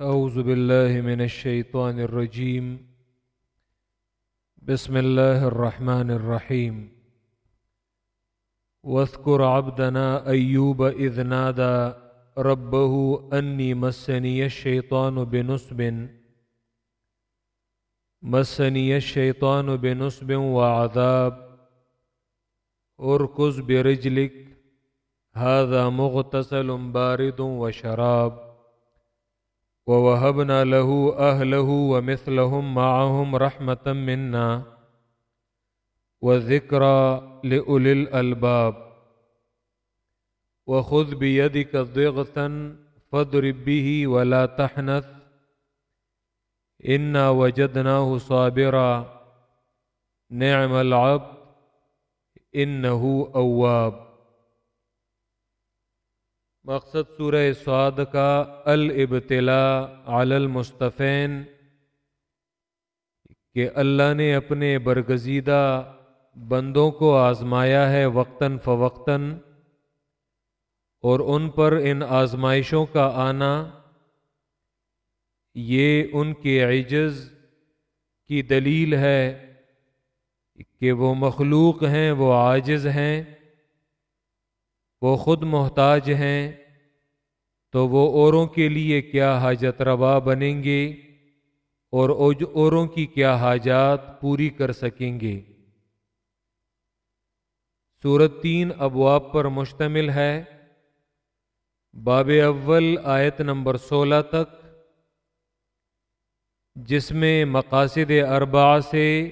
أعوذ بالله من الشيطان الرجيم. بسم الله الرحمن الرحيم. واذكر عبدنا أيوب إذ نادى ربه أني مسني الشيطان بنصب. مسني الشيطان بنصب وعذاب. اركز برجلك. هذا مغتسل بارد وشراب. ووهبنا له أهله ومثلهم معهم رحمة منا وذكرى لأولي الألباب. وخذ بيدك ضغثا فاضرب به ولا تحنث. إنا وجدناه صابرا. نعم العبد، إنه أواب. مقصد سورہ سعد کا الابتلا علی المصطفین، کہ اللہ نے اپنے برگزیدہ بندوں کو آزمایا ہے وقتاً فوقتاً، اور ان پر ان آزمائشوں کا آنا، یہ ان کے عجز کی دلیل ہے کہ وہ مخلوق ہیں، وہ عاجز ہیں۔ وہ خود محتاج ہیں، تو وہ اوروں کے لیے کیا حاجت روا بنیں گے اور اوروں کی کیا حاجات پوری کر سکیں گے؟ صورت تین ابواب پر مشتمل ہے۔ باب اول، آیت نمبر سولہ تک، جس میں مقاصد اربع سے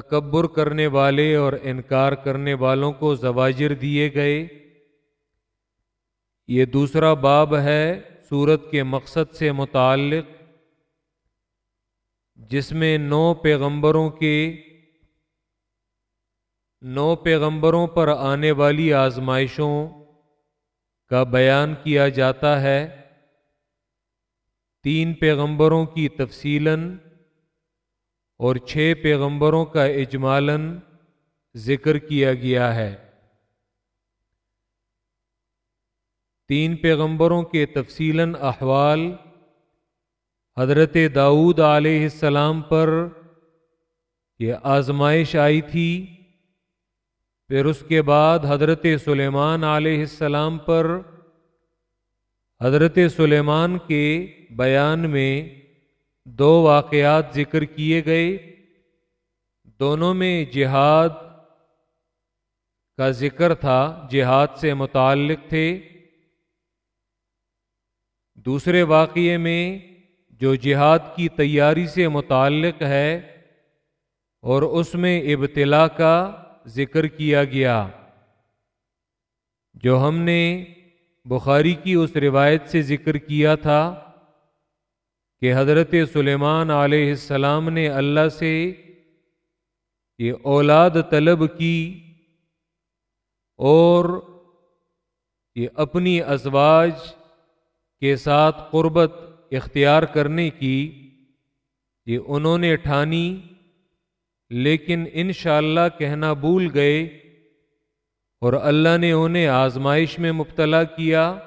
تکبر کرنے والے اور انکار کرنے والوں کو زواجر دیے گئے۔ یہ دوسرا باب ہے سورت کے مقصد سے متعلق، جس میں نو پیغمبروں کے، نو پیغمبروں پر آنے والی آزمائشوں کا بیان کیا جاتا ہے۔ تین پیغمبروں کی تفصیلاً اور چھ پیغمبروں کا اجمالاً ذکر کیا گیا ہے۔ تین پیغمبروں کے تفصیلاً احوال حضرت داؤد علیہ السلام پر یہ آزمائش آئی تھی، پھر اس کے بعد حضرت سلیمان علیہ السلام پر حضرت سلیمان کے بیان میں دو واقعات ذکر کیے گئے۔ دونوں میں جہاد کا ذکر تھا، جہاد سے متعلق تھے۔ دوسرے واقعے میں جو جہاد کی تیاری سے متعلق ہے اور اس میں ابتلا کا ذکر کیا گیا، جو ہم نے بخاری کی اس روایت سے ذکر کیا تھا۔ کہ حضرت سلیمان علیہ السلام نے اللہ سے یہ اولاد طلب کی اور یہ اپنی ازواج کے ساتھ قربت اختیار کرنے کی یہ انہوں نے ٹھانی، لیکن انشاءاللہ اللہ کہنا بھول گئے اور اللہ نے انہیں آزمائش میں مبتلا کیا۔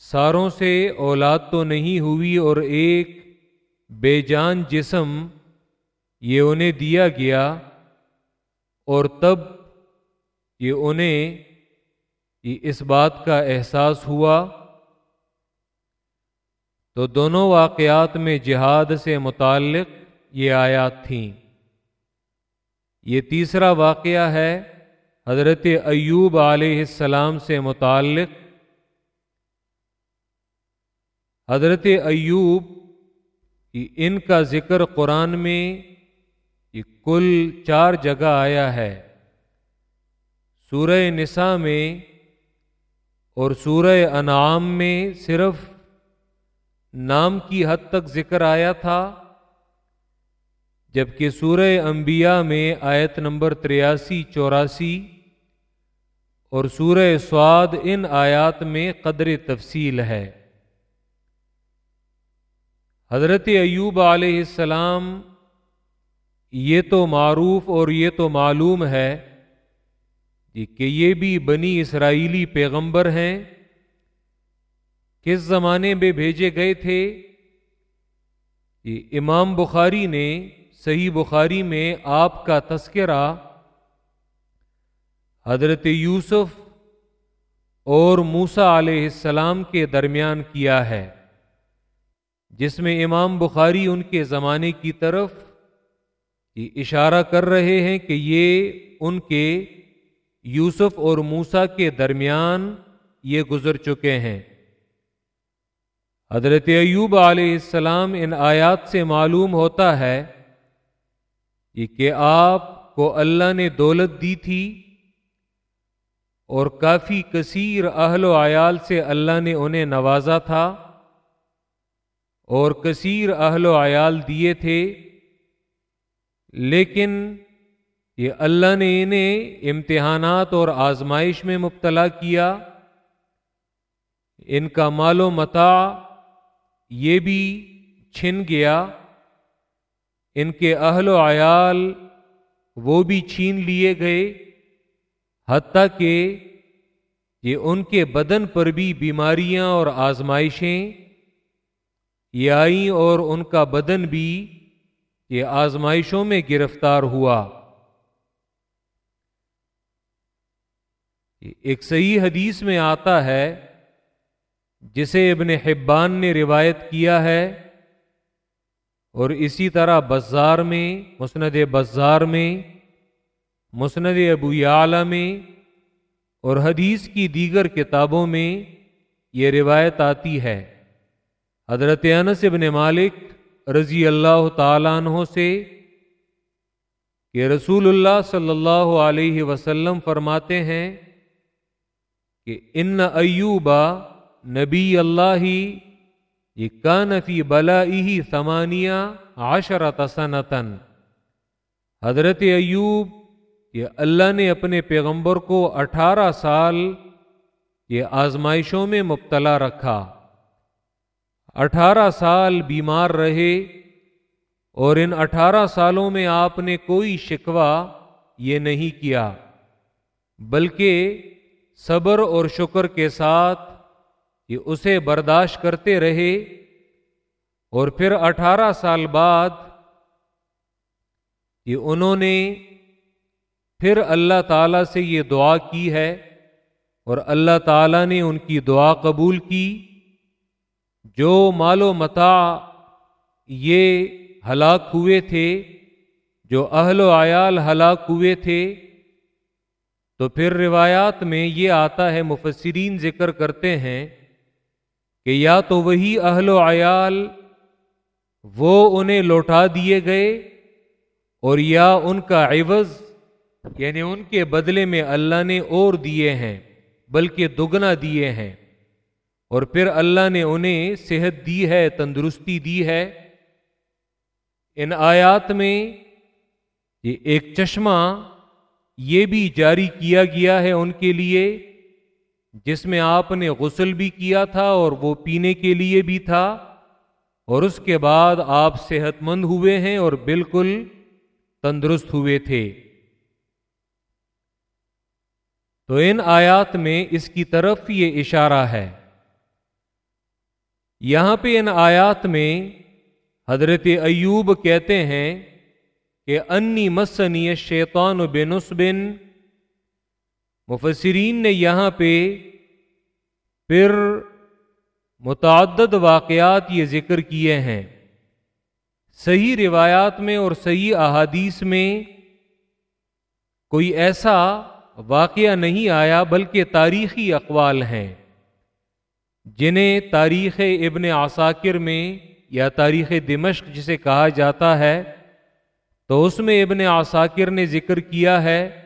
ساروں سے اولاد تو نہیں ہوئی اور ایک بے جان جسم یہ انہیں دیا گیا اور تب یہ انہیں یہ اس بات کا احساس ہوا۔ تو دونوں واقعات میں جہاد سے متعلق یہ آیات تھیں۔ یہ تیسرا واقعہ ہے حضرت ایوب علیہ السلام سے متعلق۔ حضرت ایوب ان کا ذکر قرآن میں یہ کل چار جگہ آیا ہے۔ سورہ نساء میں اور سورہ انعام میں صرف نام کی حد تک ذکر آیا تھا، جبکہ سورہ انبیاء میں آیت نمبر تریاسی، چوراسی اور سورہ سعاد ان آیات میں قدر تفصیل ہے۔ حضرت ایوب علیہ السلام، یہ تو معروف اور یہ تو معلوم ہے جی کہ یہ بھی بنی اسرائیلی پیغمبر ہیں، کس زمانے میں بھیجے گئے تھے؟ یہ امام بخاری نے، صحیح بخاری میں آپ کا تذکرہ حضرت یوسف اور موسا علیہ السلام کے درمیان کیا ہے۔ جس میں امام بخاری ان کے زمانے کی طرف اشارہ کر رہے ہیں کہ یہ ان کے یوسف اور موسا کے درمیان یہ گزر چکے ہیں۔ حضرت ایوب علیہ السلام ان آیات سے معلوم ہوتا ہے کہ آپ کو اللہ نے دولت دی تھی اور کافی کثیر اہل و عیال سے اللہ نے انہیں نوازا تھا۔ اور کثیر اہل و عیال دیے تھے، لیکن یہ اللہ نے انہیں امتحانات اور آزمائش میں مبتلا کیا۔ ان کا مال و متا یہ بھی چھن گیا۔ ان کے اہل و عیال وہ بھی چھین لیے گئے، حتیٰ کہ یہ ان کے بدن پر بھی بیماریاں اور آزمائشیں یہ آئیں اور ان کا بدن بھی یہ آزمائشوں میں گرفتار ہوا۔ ایک صحیح حدیث میں آتا ہے، جسے ابن حبان نے روایت کیا ہے، اور اسی طرح بزار میں، مسند بزار میں، مسند ابو اعلی میں، اور حدیث کی دیگر کتابوں میں یہ روایت آتی ہے۔ حضرت انس ابن مالک رضی اللہ تعالیٰ عنہ سے کہ رسول اللہ صلی اللہ علیہ وسلم فرماتے ہیں کہ ان ایوبا نبی اللہ یہ کا نفی بلا ہی سمانیہ عشرت سنتن حضرت ایوب یہ اللہ نے اپنے پیغمبر کو اٹھارہ سال یہ آزمائشوں میں مبتلا رکھا۔ اٹھارہ سال بیمار رہے اور ان اٹھارہ سالوں میں آپ نے کوئی شکوہ یہ نہیں کیا، بلکہ صبر اور شکر کے ساتھ یہ اسے برداشت کرتے رہے اور پھر اٹھارہ سال بعد یہ انہوں نے پھر اللہ تعالی سے یہ دعا کی ہے اور اللہ تعالی نے ان کی دعا قبول کی۔ جو مال و متا یہ ہلاک ہوئے تھے، جو اہل و عیال ہلاک ہوئے تھے، تو پھر روایات میں یہ آتا ہے، مفسرین ذکر کرتے ہیں کہ یا تو وہی اہل و عیال وہ انہیں لوٹا دیے گئے اور یا ان کا عوض یعنی ان کے بدلے میں اللہ نے اور دیے ہیں، بلکہ دگنا دیے ہیں۔ اور پھر اللہ نے انہیں صحت دی ہے، تندرستی دی ہے۔ ان آیات میں یہ ایک چشمہ یہ بھی جاری کیا گیا ہے ان کے لیے، جس میں آپ نے غسل بھی کیا تھا اور وہ پینے کے لیے بھی تھا، اور اس کے بعد آپ صحت مند ہوئے ہیں اور بالکل تندرست ہوئے تھے۔ تو ان آیات میں اس کی طرف یہ اشارہ ہے۔ یہاں پہ ان آیات میں حضرت ایوب کہتے ہیں کہ انی مسنی شیطان و بن مفسرین نے یہاں پہ پھر متعدد واقعات یہ ذکر کیے ہیں۔ صحیح روایات میں اور صحیح احادیث میں کوئی ایسا واقعہ نہیں آیا، بلکہ تاریخی اقوال ہیں۔ جنہیں تاریخ ابن عساکر میں یا تاریخ دمشق جسے کہا جاتا ہے، تو اس میں ابن عساکر نے ذکر کیا ہے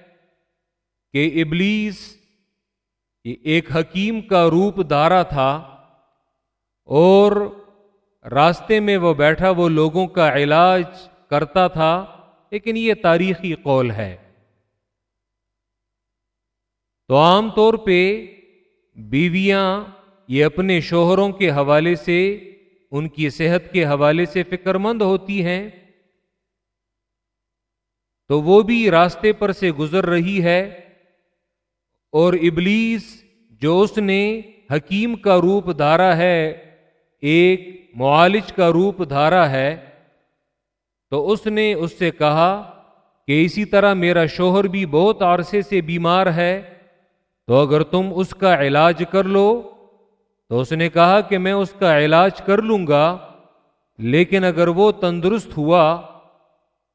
کہ ابلیس ایک حکیم کا روپ دارا تھا اور راستے میں وہ بیٹھا، وہ لوگوں کا علاج کرتا تھا، لیکن یہ تاریخی قول ہے۔ تو عام طور پہ بیویاں یہ اپنے شوہروں کے حوالے سے، ان کی صحت کے حوالے سے فکر مند ہوتی ہیں۔ تو وہ بھی راستے پر سے گزر رہی ہے۔ اور ابلیس، جو اس نے حکیم کا روپ دھارا ہے، ایک معالج کا روپ دھارا ہے، تو اس نے اس سے کہا کہ اسی طرح میرا شوہر بھی بہت عرصے سے بیمار ہے، تو اگر تم اس کا علاج کر لو تو اس نے کہا کہ میں اس کا علاج کر لوں گا، لیکن اگر وہ تندرست ہوا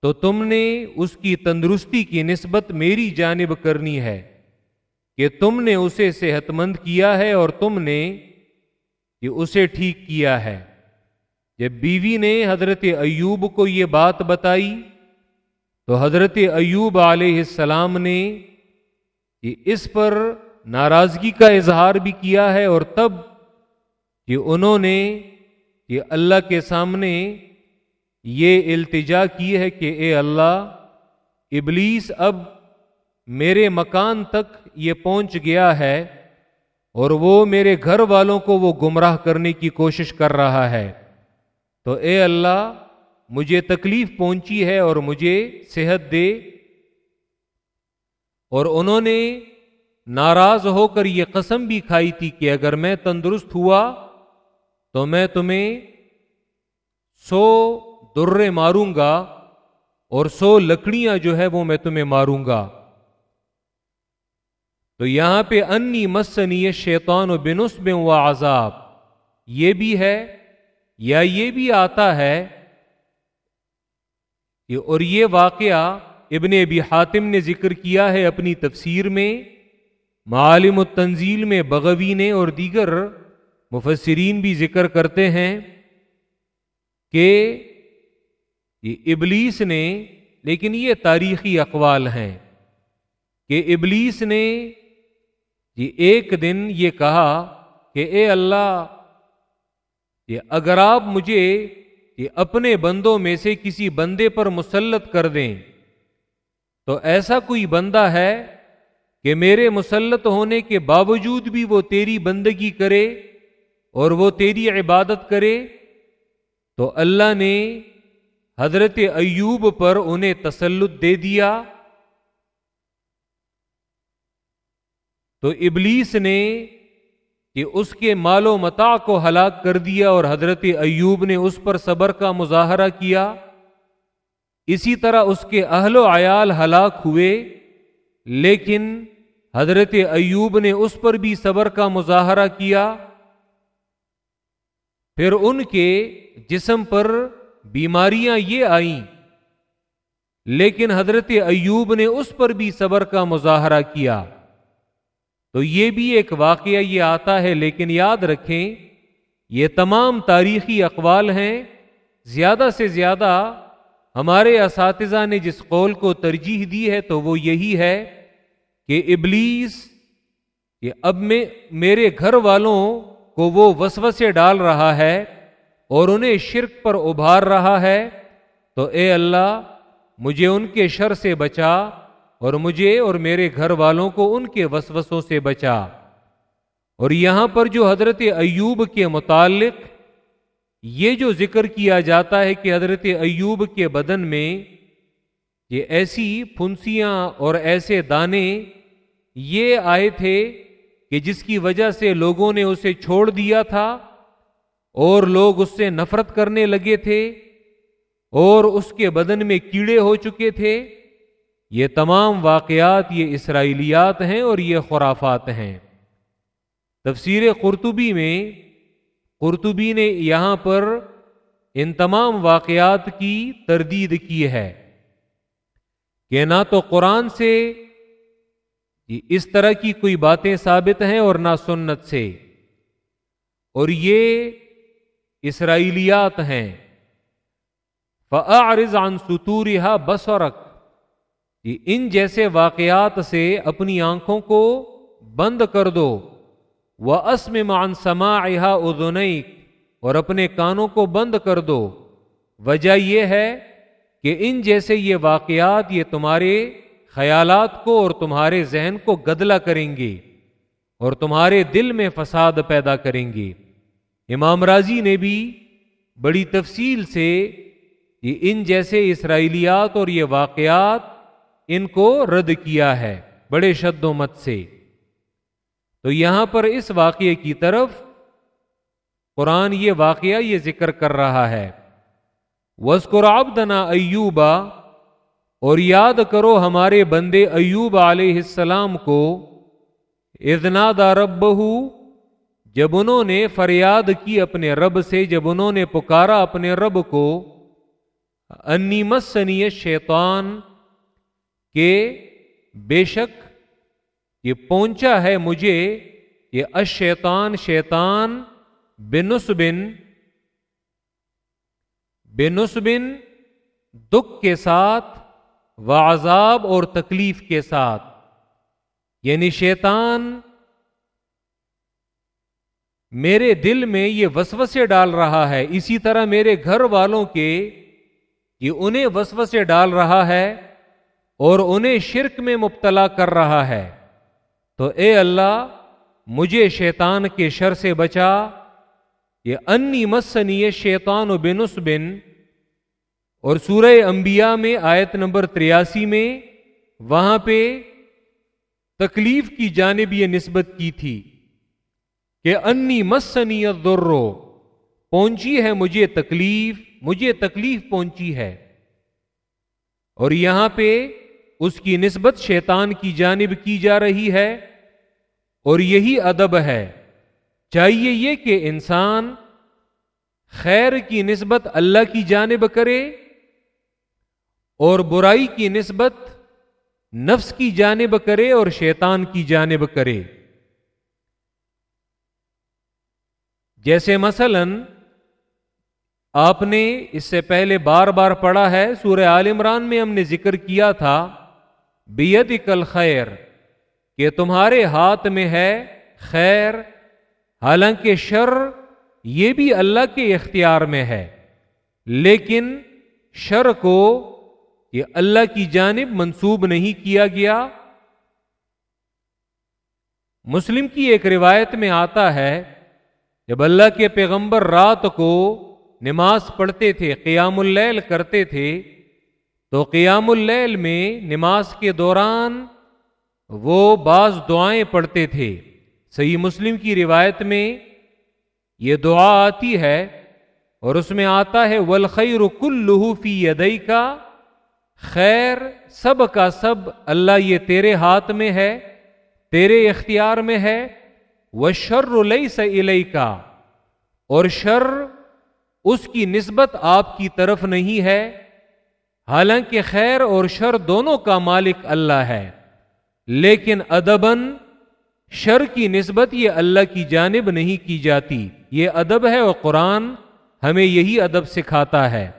تو تم نے اس کی تندرستی کی نسبت میری جانب کرنی ہے کہ تم نے اسے صحت مند کیا ہے اور تم نے اسے ٹھیک کیا ہے۔ جب بیوی نے حضرت ایوب کو یہ بات بتائی تو حضرت ایوب علیہ السلام نے اس پر ناراضگی کا اظہار بھی کیا ہے اور تب کہ انہوں نے یہ اللہ کے سامنے یہ التجا کی ہے کہ اے اللہ، ابلیس اب میرے مکان تک یہ پہنچ گیا ہے اور وہ میرے گھر والوں کو وہ گمراہ کرنے کی کوشش کر رہا ہے۔ تو اے اللہ، مجھے تکلیف پہنچی ہے اور مجھے صحت دے۔ اور انہوں نے ناراض ہو کر یہ قسم بھی کھائی تھی کہ اگر میں تندرست ہوا تو میں تمہیں سو درے ماروں گا اور سو لکڑیاں جو ہے وہ میں تمہیں ماروں گا۔ تو یہاں پہ انی مسنی شیطان و بنس میں ہوا عذاب۔ یہ بھی ہے یا یہ بھی آتا ہے اور یہ واقعہ ابن ابی حاتم نے ذکر کیا ہے اپنی تفسیر میں، معالم التنزیل میں بغوی نے اور دیگر مفسرین بھی ذکر کرتے ہیں کہ یہ ابلیس نے، لیکن یہ تاریخی اقوال ہیں کہ ابلیس نے یہ ایک دن یہ کہا کہ اے اللہ یہ اگر آپ مجھے یہ اپنے بندوں میں سے کسی بندے پر مسلط کر دیں، تو ایسا کوئی بندہ ہے کہ میرے مسلط ہونے کے باوجود بھی وہ تیری بندگی کرے؟ اور وہ تیری عبادت کرے، تو اللہ نے حضرت ایوب پر انہیں تسلط دے دیا۔ تو ابلیس نے کہ اس کے مال و متا کو ہلاک کر دیا اور حضرت ایوب نے اس پر صبر کا مظاہرہ کیا۔ اسی طرح اس کے اہل و عیال ہلاک ہوئے، لیکن حضرت ایوب نے اس پر بھی صبر کا مظاہرہ کیا۔ پھر ان کے جسم پر بیماریاں یہ آئیں۔ لیکن حضرت ایوب نے اس پر بھی صبر کا مظاہرہ کیا۔ تو یہ بھی ایک واقعہ یہ آتا ہے، لیکن یاد رکھیں، یہ تمام تاریخی اقوال ہیں۔ زیادہ سے زیادہ ہمارے اساتذہ نے جس قول کو ترجیح دی ہے تو وہ یہی ہے کہ ابلیس یہ اب میں، میرے گھر والوں کو وہ وسوسے ڈال رہا ہے اور انہیں شرک پر ابھار رہا ہے، تو اے اللہ، مجھے ان کے شر سے بچا اور مجھے اور میرے گھر والوں کو ان کے وسوسوں سے بچا۔ اور یہاں پر جو حضرت ایوب کے متعلق یہ جو ذکر کیا جاتا ہے کہ حضرت ایوب کے بدن میں یہ ایسی پھنسیاں اور ایسے دانے یہ آئے تھے کہ جس کی وجہ سے لوگوں نے اسے چھوڑ دیا تھا اور لوگ اس سے نفرت کرنے لگے تھے اور اس کے بدن میں کیڑے ہو چکے تھے، یہ تمام واقعات یہ اسرائیلیات ہیں اور یہ خرافات ہیں۔ تفسیر قرطبی میں، قرطبی نے یہاں پر ان تمام واقعات کی تردید کی ہے کہ نہ تو قرآن سے اس طرح کی کوئی باتیں ثابت ہیں اور نہ سنت سے۔ اور یہ اسرائیلیات ہیں۔ فعارض عن ستورها بسرک ان جیسے واقعات سے اپنی آنکھوں کو بند کر دو۔ وہ اسم مان سما ادنئی اور اپنے کانوں کو بند کر دو۔ وجہ یہ ہے کہ ان جیسے یہ واقعات، یہ تمہارے خیالات کو اور تمہارے ذہن کو گدلا کریں گے اور تمہارے دل میں فساد پیدا کریں گے امام راضی نے بھی بڑی تفصیل سے یہ ان جیسے اسرائیلیات اور یہ واقعات ان کو رد کیا ہے بڑے شد و مت سے۔ تو یہاں پر اس واقعے کی طرف قرآن یہ واقعہ یہ ذکر کر رہا ہے۔ وسکر آبدنا ایوبا اور یاد کرو ہمارے بندے ایوب علیہ السلام کو ادنا دا رب جب انہوں نے فریاد کی اپنے رب سے، جب انہوں نے پکارا اپنے رب کو، انی مسنی شیطان کہ بے شک یہ پہنچا ہے مجھے یہ اشیطان شیطان بنسبن بنسبن دکھ کے ساتھ وعذاب اور تکلیف کے ساتھ۔ یعنی شیطان میرے دل میں یہ وسوسے ڈال رہا ہے، اسی طرح میرے گھر والوں کے یہ انہیں وسوسے ڈال رہا ہے اور انہیں شرک میں مبتلا کر رہا ہے۔ تو اے اللہ، مجھے شیطان کے شر سے بچا، یہ انی مسنی شیطان و بنس بن اور سورہ انبیاء میں آیت نمبر تریاسی میں وہاں پہ تکلیف کی جانب یہ نسبت کی تھی کہ انی مسنی درو پہنچی ہے مجھے تکلیف مجھے تکلیف پہنچی ہے۔ اور یہاں پہ اس کی نسبت شیطان کی جانب کی جا رہی ہے اور یہی ادب ہے۔ چاہیے یہ کہ انسان خیر کی نسبت اللہ کی جانب کرے اور برائی کی نسبت نفس کی جانب کرے اور شیطان کی جانب کرے۔ جیسے مثلا آپ نے اس سے پہلے بار بار پڑھا ہے، سورہ عال عمران میں ہم نے ذکر کیا تھا بیت کل خیر کہ تمہارے ہاتھ میں ہے خیر، حالانکہ شر یہ بھی اللہ کے اختیار میں ہے، لیکن شر کو یہ اللہ کی جانب منسوب نہیں کیا گیا۔ مسلم کی ایک روایت میں آتا ہے، جب اللہ کے پیغمبر رات کو نماز پڑھتے تھے، قیام اللیل کرتے تھے، تو قیام اللیل میں نماز کے دوران وہ بعض دعائیں پڑھتے تھے۔ صحیح مسلم کی روایت میں یہ دعا آتی ہے اور اس میں آتا ہے ولخیر کل فی یدئی کا خیر، سب کا سب اللہ یہ تیرے ہاتھ میں ہے، تیرے اختیار میں ہے وہ شر لئی کا اور شر اس کی نسبت آپ کی طرف نہیں ہے، حالانکہ خیر اور شر دونوں کا مالک اللہ ہے، لیکن ادبن شر کی نسبت یہ اللہ کی جانب نہیں کی جاتی، یہ ادب ہے اور قرآن ہمیں یہی ادب سکھاتا ہے۔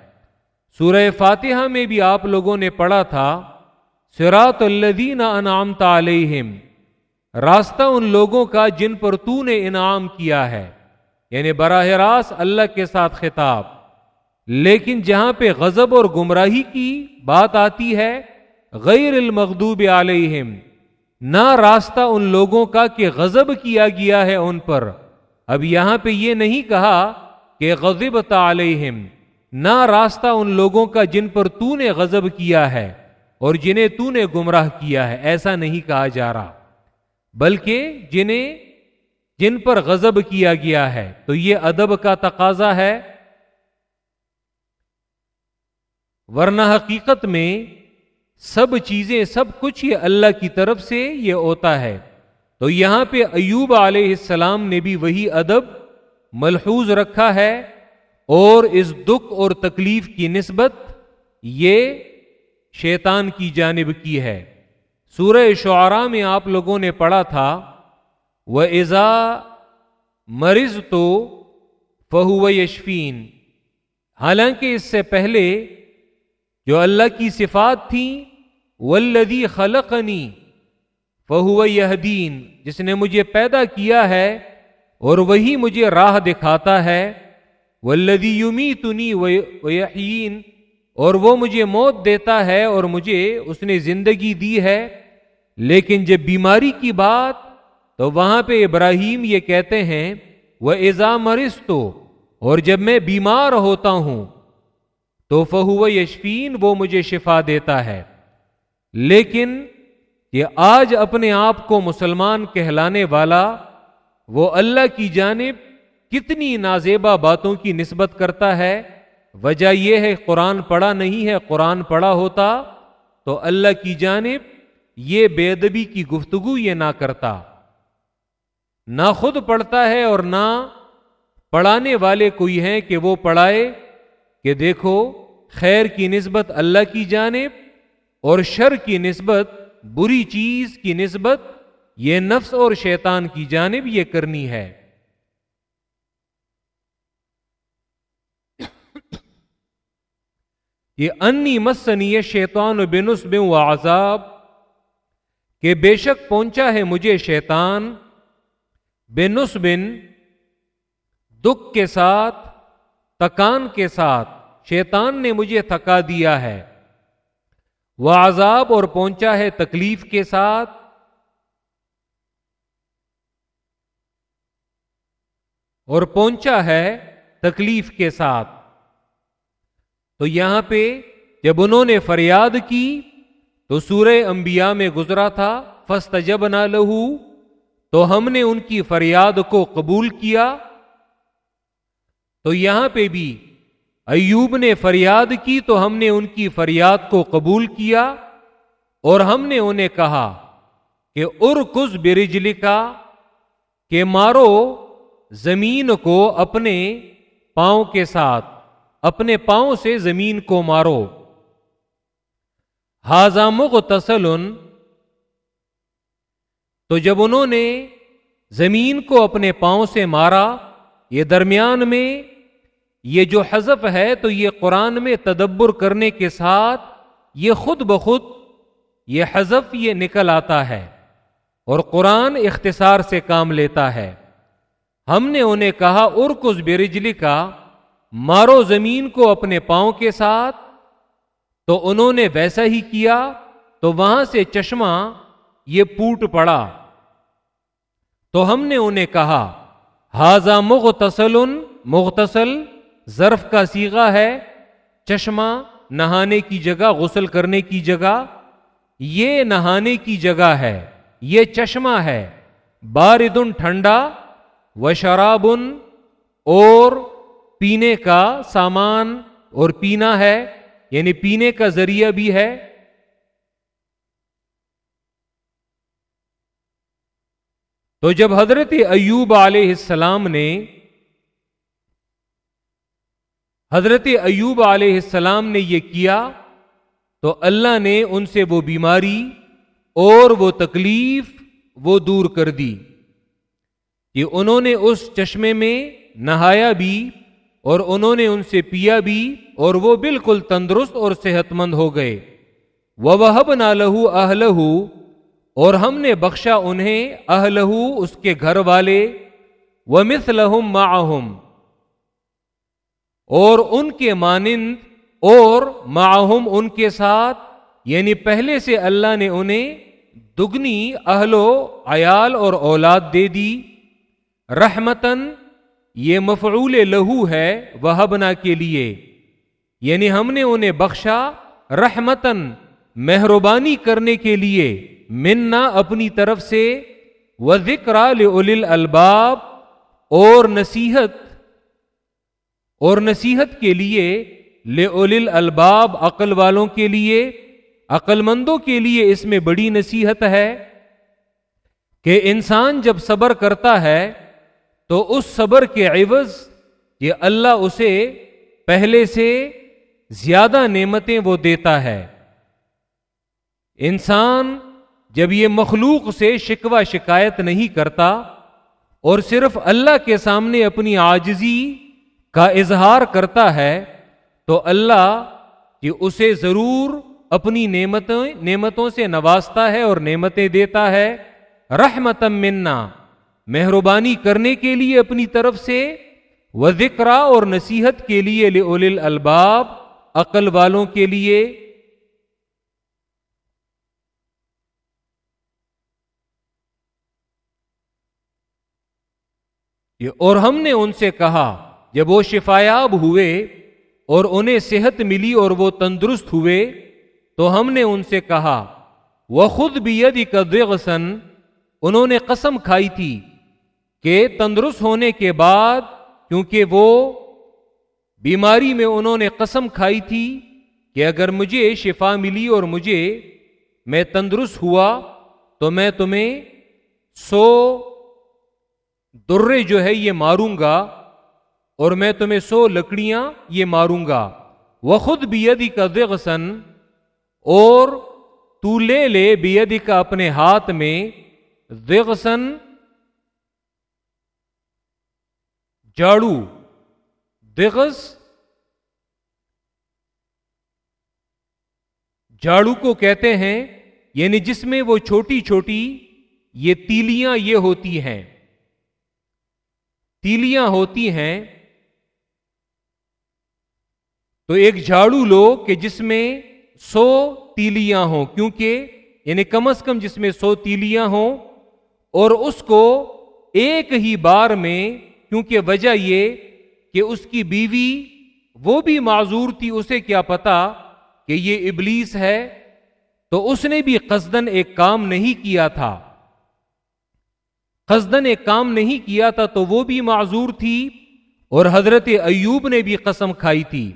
سورہ فاتحہ میں بھی آپ لوگوں نے پڑھا تھا سراط الدین انعام علیہم، راستہ ان لوگوں کا جن پر تو نے انعام کیا ہے۔ یعنی براہ راست اللہ کے ساتھ خطاب۔ لیکن جہاں پہ غضب اور گمراہی کی بات آتی ہے، غیر المغدوب علیہم، نہ راستہ ان لوگوں کا کہ غضب کیا گیا ہے ان پر۔ اب یہاں پہ یہ نہیں کہا کہ غضب علیہم۔ نہ راستہ ان لوگوں کا جن پر تو نے غضب کیا ہے اور جنہیں تو نے گمراہ کیا ہے، ایسا نہیں کہا جا رہا۔ بلکہ جنہیں جن پر غضب کیا گیا ہے، تو یہ ادب کا تقاضا ہے۔ ورنہ حقیقت میں سب چیزیں، سب کچھ یہ اللہ کی طرف سے یہ ہوتا ہے۔ تو یہاں پہ ایوب علیہ السلام نے بھی وہی ادب ملحوظ رکھا ہے۔ اور اس دکھ اور تکلیف کی نسبت یہ شیطان کی جانب کی ہے۔ سورہ شعرا میں آپ لوگوں نے پڑھا تھا وہ ایزا مرض تو فہو یشفین حالانکہ اس سے پہلے جو اللہ کی صفات تھیں ولدی خلقنی فہو یہدین جس نے مجھے پیدا کیا ہے اور وہی مجھے راہ دکھاتا ہے۔ ولدی یومی تنی وین اور وہ مجھے موت دیتا ہے اور مجھے اس نے زندگی دی ہے۔ لیکن جب بیماری کی بات، تو وہاں پہ ابراہیم یہ کہتے ہیں وہ ایزا مرس تو اور جب میں بیمار ہوتا ہوں، تو فہو یشفین، وہ مجھے شفا دیتا ہے۔ لیکن کہ آج اپنے آپ کو مسلمان کہلانے والا، وہ اللہ کی جانب کتنی نازیبا باتوں کی نسبت کرتا ہے؟ وجہ یہ ہے قرآن پڑھا نہیں ہے، قرآن پڑھا ہوتا تو اللہ کی جانب یہ بے ادبی کی گفتگو یہ نہ کرتا۔ نہ خود پڑھتا ہے اور نہ پڑھانے والے کوئی ہیں کہ وہ پڑھائے کہ دیکھو، خیر کی نسبت اللہ کی جانب اور شر کی نسبت، بری چیز کی نسبت، یہ نفس اور شیطان کی جانب یہ کرنی ہے۔ یہ انی مسنی شیطان و بینس و عذاب، کہ بے شک پہنچا ہے مجھے شیطان بے بن دکھ کے ساتھ، تکان کے ساتھ، شیطان نے مجھے تھکا دیا ہے۔ وہ عذاب اور پہنچا ہے تکلیف کے ساتھ۔ اور پہنچا ہے تکلیف کے ساتھ۔ تو یہاں پہ جب انہوں نے فریاد کی تو سورہ انبیاء میں گزرا تھا فسٹ جب نہ لہو، تو ہم نے ان کی فریاد کو قبول کیا۔ تو یہاں پہ بھی ایوب نے فریاد کی تو ہم نے ان کی فریاد کو قبول کیا اور ہم نے انہیں کہا کہ ار کس برج لکھا کہ مارو زمین کو اپنے پاؤں کے ساتھ۔ اپنے پاؤں سے زمین کو مارو۔ ہاضامغ تسلن تو جب انہوں نے زمین کو اپنے پاؤں سے مارا، یہ درمیان میں، یہ جو حذف ہے، تو یہ قرآن میں تدبر کرنے کے ساتھ، یہ خود بخود، یہ حذف، یہ نکل آتا ہے اور قرآن اختصار سے کام لیتا ہے۔ ہم نے انہیں کہا ارکس برجلی کا مارو زمین کو اپنے پاؤں کے ساتھ، تو انہوں نے ویسا ہی کیا، تو وہاں سے چشمہ یہ پوٹ پڑا۔ تو ہم نے انہیں کہا ہاضا مغتسل مغتسل، ظرف کا سیگا ہے، چشمہ نہانے کی جگہ، غسل کرنے کی جگہ، یہ نہانے کی جگہ ہے، یہ چشمہ ہے باردن ٹھنڈا، و شرابن اور پینے کا سامان اور پینا ہے یعنی پینے کا ذریعہ بھی ہے۔ تو جب حضرت ایوب علیہ السلام نے حضرت ایوب علیہ السلام نے یہ کیا، تو اللہ نے ان سے وہ بیماری اور وہ تکلیف وہ دور کر دی کہ انہوں نے اس چشمے میں نہایا بھی اور انہوں نے ان سے پیا بھی اور وہ بالکل تندرست اور صحت مند ہو گئے۔ وہ نہ لہو اہ اور ہم نے بخشا انہیں اہلہ اس کے گھر والے۔ وہ مس لہم اور ان کے مانند، اور معہم ان کے ساتھ۔ یعنی پہلے سے اللہ نے انہیں دگنی، اہل و عیال اور اولاد دے دی۔ رحمتن یہ مفعول لہو ہے وہ کے لیے۔ یعنی ہم نے انہیں بخشا رحمتن مہربانی کرنے کے لیے۔ منا اپنی طرف سے و ذکر الباب اور نصیحت اور نصیحت کے لیے لے الباب عقل والوں کے لیے، عقل مندوں کے لیے اس میں بڑی نصیحت ہے کہ انسان جب صبر کرتا ہے تو اس صبر کے عوض یہ اللہ اسے پہلے سے زیادہ نعمتیں وہ دیتا ہے۔ انسان جب یہ مخلوق سے شکوہ شکایت نہیں کرتا اور صرف اللہ کے سامنے اپنی آجزی کا اظہار کرتا ہے تو اللہ کہ اسے ضرور اپنی نعمتوں نعمتوں سے نوازتا ہے اور نعمتیں دیتا ہے۔ رحمتم منا۔ مہربانی کرنے کے لیے اپنی طرف سے و اور نصیحت کے لیے لول الباب عقل والوں کے لیے۔ اور ہم نے ان سے کہا، جب وہ شفایاب ہوئے اور انہیں صحت ملی اور وہ تندرست ہوئے، تو ہم نے ان سے کہا وہ خود بھی یدی انہوں نے قسم کھائی تھی۔ کہ تندرست ہونے کے بعد کیونکہ وہ بیماری میں انہوں نے قسم کھائی تھی کہ اگر مجھے شفا ملی اور مجھے میں تندرست ہوا تو میں تمہیں سو درے جو ہے یہ ماروں گا اور میں تمہیں سو لکڑیاں یہ ماروں گا۔ وہ خود بیدی کا دغسن اور تو لے لے بیدی کا اپنے ہاتھ میں دغسن جاڑو دغس جاڑو کو کہتے ہیں یعنی جس میں وہ چھوٹی چھوٹی یہ تیلیاں یہ ہوتی ہیں۔ تیلیاں ہوتی ہیں۔ تو ایک جھاڑو لو کہ جس میں سو تیلیاں ہوں، کیونکہ یعنی کم از کم جس میں سو تیلیاں ہوں، اور اس کو ایک ہی بار میں کیونکہ وجہ یہ کہ اس کی بیوی وہ بھی معذور تھی، اسے کیا پتا کہ یہ ابلیس ہے؟ تو اس نے بھی قصدن ایک کام نہیں کیا تھا۔ قصدن ایک کام نہیں کیا تھا تو وہ بھی معذور تھی اور حضرت ایوب نے بھی قسم کھائی تھی۔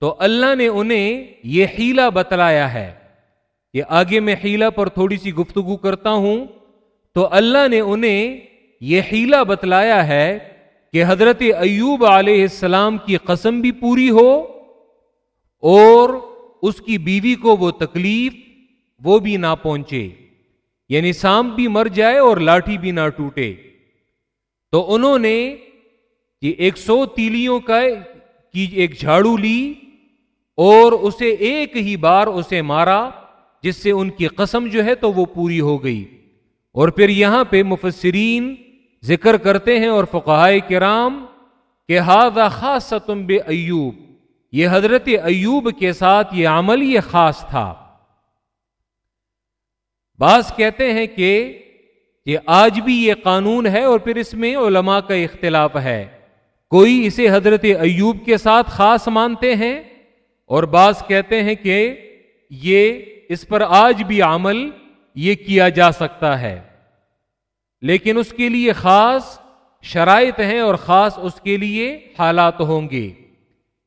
تو اللہ نے انہیں یہ ہیلا بتلایا ہے یہ آگے میں ہیلا پر تھوڑی سی گفتگو کرتا ہوں۔ تو اللہ نے انہیں یہ ہیلا بتلایا ہے کہ حضرت ایوب علیہ السلام کی قسم بھی پوری ہو اور اس کی بیوی کو وہ تکلیف وہ بھی نہ پہنچے یعنی سام بھی مر جائے اور لاٹھی بھی نہ ٹوٹے۔ تو انہوں نے یہ ایک سو تیلیوں کا کی ایک جھاڑو لی اور اسے ایک ہی بار اسے مارا، جس سے ان کی قسم جو ہے تو وہ پوری ہو گئی۔ اور پھر یہاں پہ مفسرین ذکر کرتے ہیں اور فقہائے کرام کہ ہاد خاص ستم بے ایوب، یہ حضرت ایوب کے ساتھ یہ عمل یہ خاص تھا۔ بعض کہتے ہیں کہ یہ آج بھی یہ قانون ہے اور پھر اس میں علماء کا اختلاف ہے۔ کوئی اسے حضرت ایوب کے ساتھ خاص مانتے ہیں؟ اور بعض کہتے ہیں کہ یہ اس پر آج بھی عمل یہ کیا جا سکتا ہے۔ لیکن اس کے لیے خاص شرائط ہیں اور خاص اس کے لیے حالات ہوں گے۔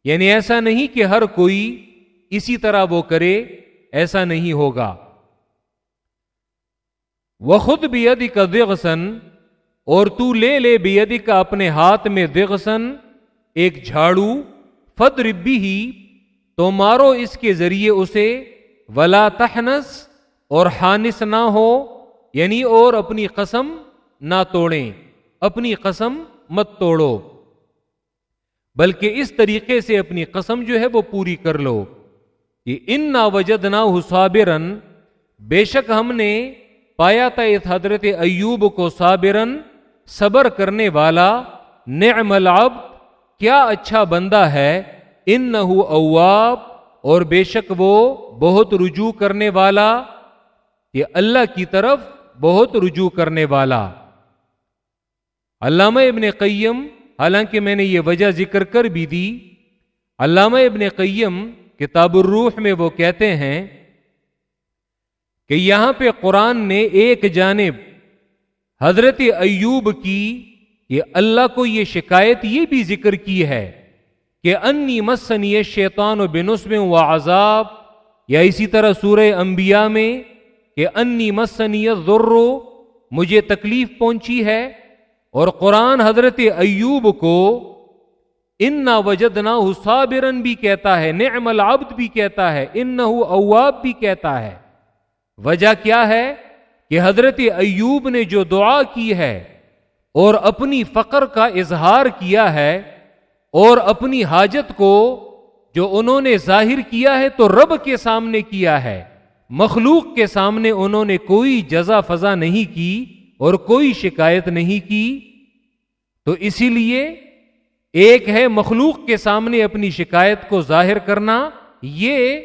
یعنی ایسا نہیں کہ ہر کوئی اسی طرح وہ کرے، ایسا نہیں ہوگا۔ وہ خود بھی کا دغسن اور تو لے لے بھی کا اپنے ہاتھ میں دغسن ایک جھاڑو فد ربی ہی تو مارو اس کے ذریعے اسے۔ ولا تحنس، اور حانس نہ ہو یعنی اور اپنی قسم نہ توڑیں۔ اپنی قسم مت توڑو۔ بلکہ اس طریقے سے اپنی قسم جو ہے وہ پوری کر لو کہ ان نہ وجد نہ حسابرن بے شک ہم نے پایا تھا اس حضرت ایوب کو صابرن صبر کرنے والا۔ نعم العبد، کیا اچھا بندہ ہے۔ ان نہ اواب، اور بے شک وہ بہت رجوع کرنے والا۔ یہ اللہ کی طرف بہت رجوع کرنے والا۔ علامہ ابن قیم، حالانکہ میں نے یہ وجہ ذکر کر بھی دی، علامہ ابن قیم کتاب الروح میں وہ کہتے ہیں کہ یہاں پہ قرآن نے ایک جانب حضرت ایوب کی یہ اللہ کو یہ شکایت یہ بھی ذکر کی ہے کہ انی مسنی شیطان و بنس میں و عذاب، یا اسی طرح سورہ انبیاء میں کہ انی مسنی ضرو مجھے تکلیف پہنچی ہے اور قرآن حضرت ایوب کو ان نہ وجد نہ صابرن بھی کہتا ہے، نعم العبد بھی کہتا ہے ان نہ اواب بھی کہتا ہے۔ وجہ کیا ہے؟ کہ حضرت ایوب نے جو دعا کی ہے اور اپنی فقر کا اظہار کیا ہے اور اپنی حاجت کو جو انہوں نے ظاہر کیا ہے تو رب کے سامنے کیا ہے، مخلوق کے سامنے انہوں نے کوئی جزا فضا نہیں کی۔ اور کوئی شکایت نہیں کی، تو اسی لیے ایک ہے مخلوق کے سامنے اپنی شکایت کو ظاہر کرنا، یہ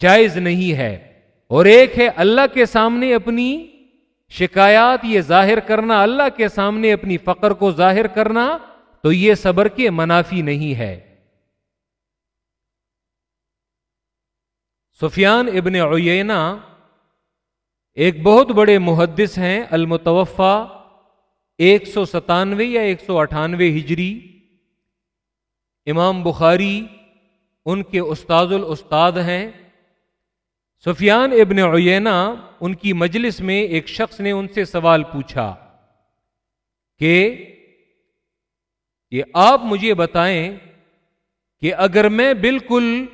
جائز نہیں ہے۔ اور ایک ہے اللہ کے سامنے اپنی شکایات یہ ظاہر کرنا، اللہ کے سامنے اپنی فقر کو ظاہر کرنا، تو یہ صبر کے منافی نہیں ہے۔ سفیان ابن اوینا ایک بہت بڑے محدث ہیں المتوفا ایک سو ستانوے یا ایک سو اٹھانوے ہجری۔ امام بخاری ان کے استاد الاستاد ہیں۔ سفیان ابن اوینا ان کی مجلس میں ایک شخص نے ان سے سوال پوچھا کہ یہ آپ مجھے بتائیں کہ اگر میں بالکل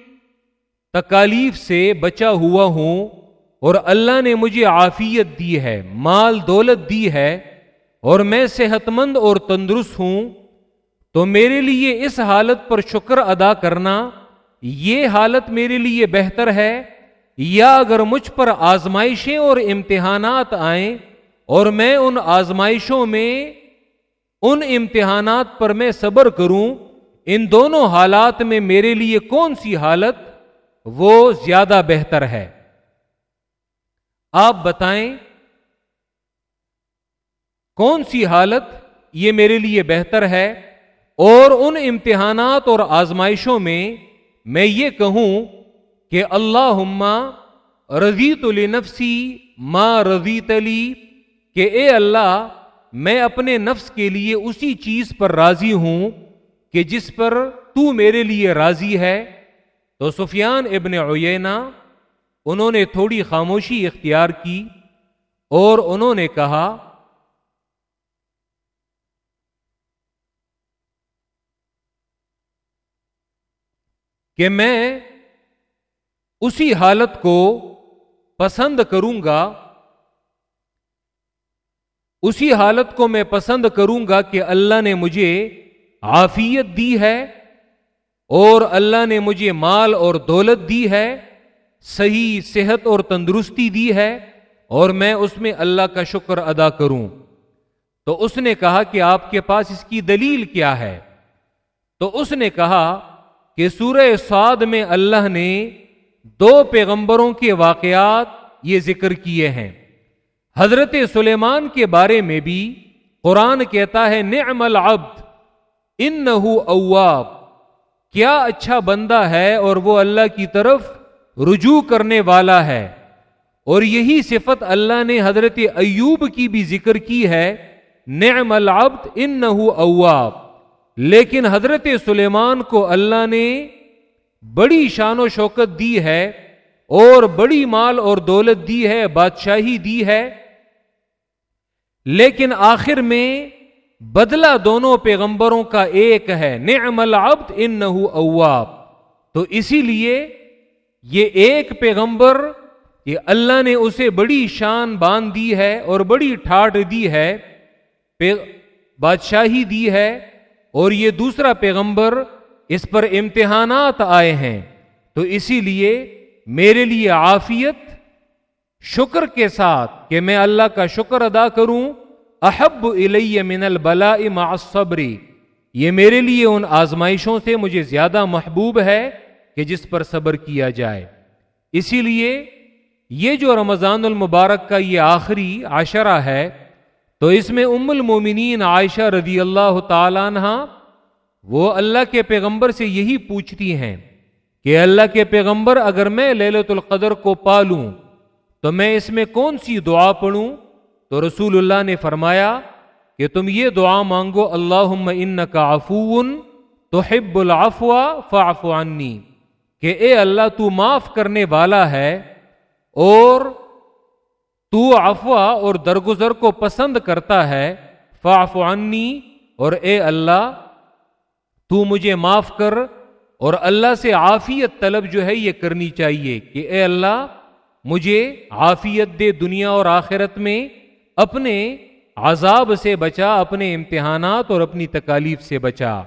تکالیف سے بچا ہوا ہوں اور اللہ نے مجھے عافیت دی ہے، مال دولت دی ہے اور میں صحت مند اور تندرست ہوں، تو میرے لیے اس حالت پر شکر ادا کرنا، یہ حالت میرے لیے بہتر ہے، یا اگر مجھ پر آزمائشیں اور امتحانات آئیں اور میں ان آزمائشوں میں ان امتحانات پر میں صبر کروں، ان دونوں حالات میں میرے لیے کون سی حالت وہ زیادہ بہتر ہے؟ آپ بتائیں کون سی حالت یہ میرے لیے بہتر ہے اور ان امتحانات اور آزمائشوں میں میں یہ کہوں کہ اللہ رضی نفسی ماں رضی تلی کہ اے اللہ میں اپنے نفس کے لیے اسی چیز پر راضی ہوں کہ جس پر تو میرے لیے راضی ہے تو سفیان ابن اوینا انہوں نے تھوڑی خاموشی اختیار کی اور انہوں نے کہا، کہ میں اسی حالت کو پسند کروں گا، اسی حالت کو میں پسند کروں گا کہ اللہ نے مجھے عافیت دی ہے اور اللہ نے مجھے مال اور دولت دی ہے۔ صحیح صحت اور تندرستی دی ہے اور میں اس میں اللہ کا شکر ادا کروں۔ تو اس نے کہا کہ آپ کے پاس اس کی دلیل کیا ہے؟ تو اس نے کہا کہ سورہ سعد میں اللہ نے دو پیغمبروں کے واقعات یہ ذکر کیے ہیں۔ حضرت سلیمان کے بارے میں بھی قرآن کہتا ہے، نعم العبد ان اواب۔ کیا اچھا بندہ ہے اور وہ اللہ کی طرف رجوع کرنے والا ہے۔ اور یہی صفت اللہ نے حضرت ایوب کی بھی ذکر کی ہے، نعم العبد ان اواب۔ لیکن حضرت سلیمان کو اللہ نے بڑی شان و شوکت دی ہے اور بڑی مال اور دولت دی ہے، بادشاہی دی ہے۔ لیکن آخر میں بدلہ دونوں پیغمبروں کا ایک ہے، نعم العبد انہو اواب۔ تو اسی لیے یہ ایک پیغمبر، یہ اللہ نے اسے بڑی شان باندھ دی ہے اور بڑی ٹھاٹ دی ہے بادشاہی دی ہے اور یہ دوسرا پیغمبر اس پر امتحانات آئے ہیں۔ تو اسی لیے میرے لیے عافیت، شکر کے ساتھ کہ میں اللہ کا شکر ادا کروں۔ احب الیہ من البلاء مع الصبر، یہ میرے لیے ان آزمائشوں سے مجھے زیادہ محبوب ہے۔ کہ جس پر صبر کیا جائے۔ اسی لیے یہ جو رمضان المبارک کا یہ آخری عشرہ ہے، تو اس میں ام المومنین عائشہ رضی اللہ تعالیٰ عنہ وہ اللہ کے پیغمبر سے یہی پوچھتی ہیں کہ اللہ کے پیغمبر اگر میں للت القدر کو پالوں تو میں اس میں کون سی دعا پڑھوں؟ تو رسول اللہ نے فرمایا کہ تم یہ دعا مانگو اللہ ان کا افون تو حب العفوا فاف عنی۔ کہ اے اللہ تو معاف کرنے والا ہے اور تو افوا اور درگزر کو پسند کرتا ہے فاف عنی اور اے اللہ، تو مجھے معاف کر اور اللہ سے عافیت طلب جو ہے یہ کرنی چاہیے کہ اے اللہ، مجھے عافیت دے دنیا اور آخرت میں اپنے عذاب سے بچا، اپنے امتحانات اور اپنی تکالیف سے بچا۔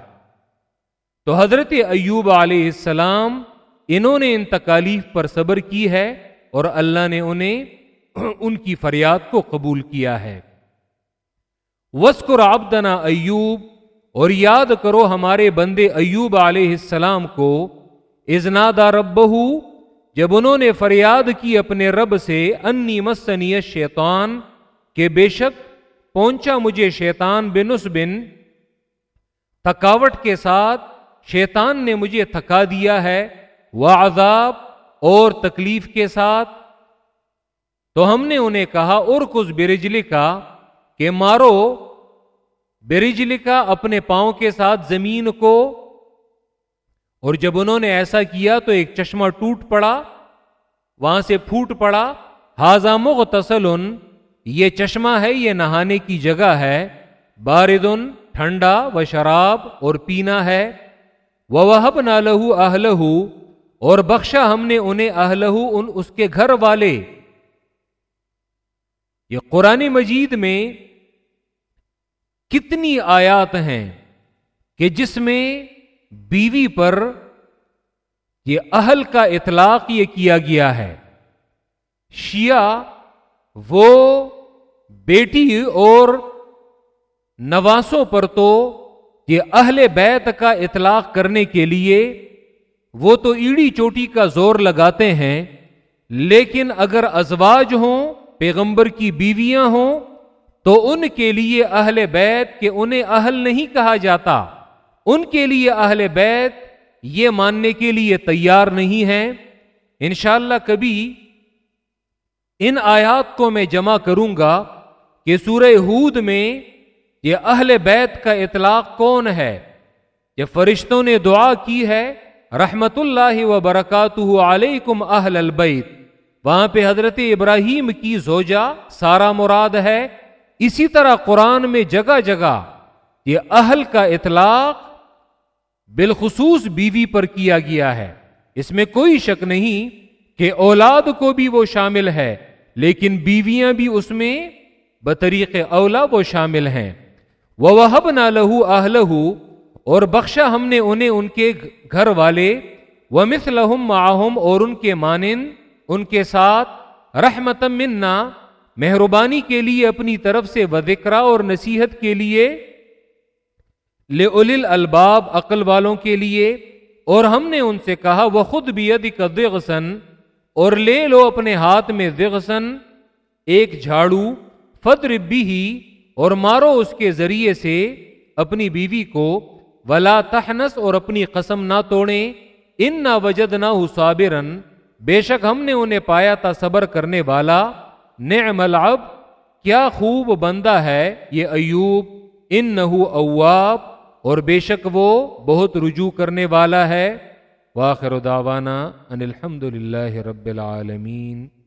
تو حضرت ایوب علیہ السلام انہوں نے ان تکالیف پر صبر کی ہے اور اللہ نے انہیں ان کی فریاد کو قبول کیا ہے۔ وسکر آبدنا ایوب اور یاد کرو ہمارے بندے ایوب علیہ السلام کو ازنادا رب جب انہوں نے فریاد کی اپنے رب سے انی مسنی شیطان کہ بے شک پہنچا مجھے شیطان بنس بن تھکاوٹ کے ساتھ شیطان نے مجھے تھکا دیا ہے۔ وہ عذاب اور تکلیف کے ساتھ؟ تو ہم نے انہیں کہا اور کچھ برجلی کا کہ مارو۔ برجلی کا اپنے پاؤں کے ساتھ زمین کو۔ اور جب انہوں نے ایسا کیا تو ایک چشمہ ٹوٹ پڑا، وہاں سے پھوٹ پڑا۔ ہاضام تسل یہ چشمہ ہے، یہ نہانے کی جگہ ہے۔ باردن ٹھنڈا و شراب اور پینا ہے۔ وہ وہب نہ لہو اور بخشا ہم نے انہیں اہل ان اس کے گھر والے۔ یہ قرآن مجید میں کتنی آیات ہیں کہ جس میں بیوی پر یہ اہل کا اطلاق یہ کیا گیا ہے۔ شیعہ وہ بیٹی اور نواسوں پر تو یہ اہل بیت کا اطلاق کرنے کے لیے وہ تو ایڑی چوٹی کا زور لگاتے ہیں، لیکن اگر ازواج ہوں، پیغمبر کی بیویاں ہوں، تو ان کے لیے اہل بیت کہ انہیں اہل نہیں کہا جاتا۔ ان کے لیے اہل بیت یہ ماننے کے لیے تیار نہیں ہے انشاءاللہ کبھی ان آیات کو میں جمع کروں گا کہ سورہ ہود میں یہ اہل بیت کا اطلاق کون ہے۔ یہ فرشتوں نے دعا کی ہے رحمت اللہ و برکات علیکم اہل البیت۔ وہاں پہ حضرت ابراہیم کی زوجہ سارا مراد ہے۔ اسی طرح قرآن میں جگہ جگہ یہ اہل کا اطلاق بالخصوص بیوی پر کیا گیا ہے۔ اس میں کوئی شک نہیں کہ اولاد کو بھی وہ شامل ہے، لیکن بیویاں بھی اس میں بطریق اولا وہ شامل ہیں۔ وہ وہب نہ لہو اور بخشا ہم نے انہیں ان کے گھر والے وہ لہم معاہم اور ان کے مانند، ان کے ساتھ رحمت منا، مہربانی کے لیے اپنی طرف سے وذکرا اور نصیحت کے لیے لے الباب عقل والوں کے لیے، اور ہم نے ان سے کہا وہ خود بھی دغسن اور لے لو اپنے ہاتھ میں دغسن ایک جھاڑو فدر بھی اور مارو اس کے ذریعے سے اپنی بیوی کو۔ ولا تحنس اور اپنی قسم نہ توڑے ان نہ وجد نہ صابرن۔ بے شک ہم نے انہیں پایا تھا صبر کرنے والا۔ نعم العب کیا خوب بندہ ہے یہ ایوب۔ ان نہ اواب۔ اور بے شک وہ بہت رجوع کرنے والا ہے۔ واخر داوانا ان الحمد للہ رب العالمین۔